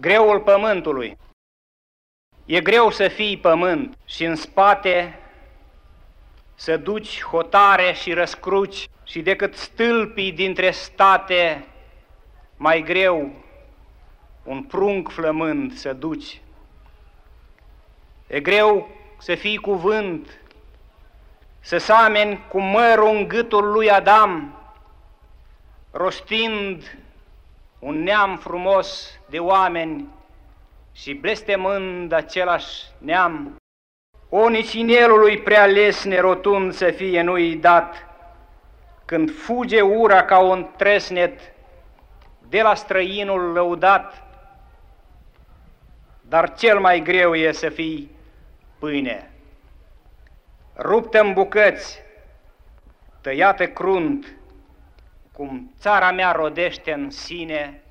Greul pământului. E greu să fii pământ și în spate să duci hotare și răscruci și decât stâlpii dintre state, mai greu un prunc flămând să duci. E greu să fii cuvânt, să sameni cu mărul în gâtul lui Adam, rostind un neam frumos de oameni și blestemând același neam, o nici inelului prea lesne rotund să fie nu-i dat, când fuge ura ca un tresnet de la străinul lăudat, dar cel mai greu e să fii pâine. Ruptă în bucăți, tăiată crunt, cum țara mea rodește în sine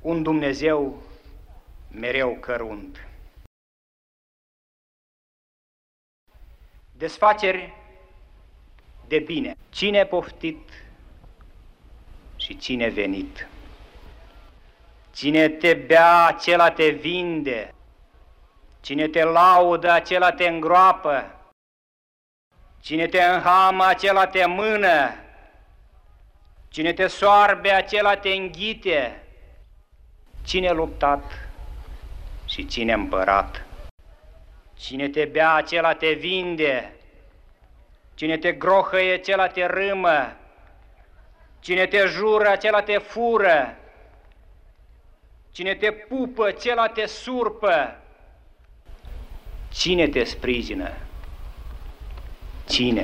un Dumnezeu mereu cărunt. Desfaceri de bine. Cine poftit și cine venit. Cine te bea, acela te vinde. Cine te laudă, acela te îngroapă. Cine te înhamă, acela te mână. Cine te soarbe, acela te înghite. Cine luptat și cine împărat. Cine te bea, acela te vinde. Cine te grohăie, acela te râmă. Cine te jură, acela te fură. Cine te pupă, acela te surpă. Cine te sprijină? Cine?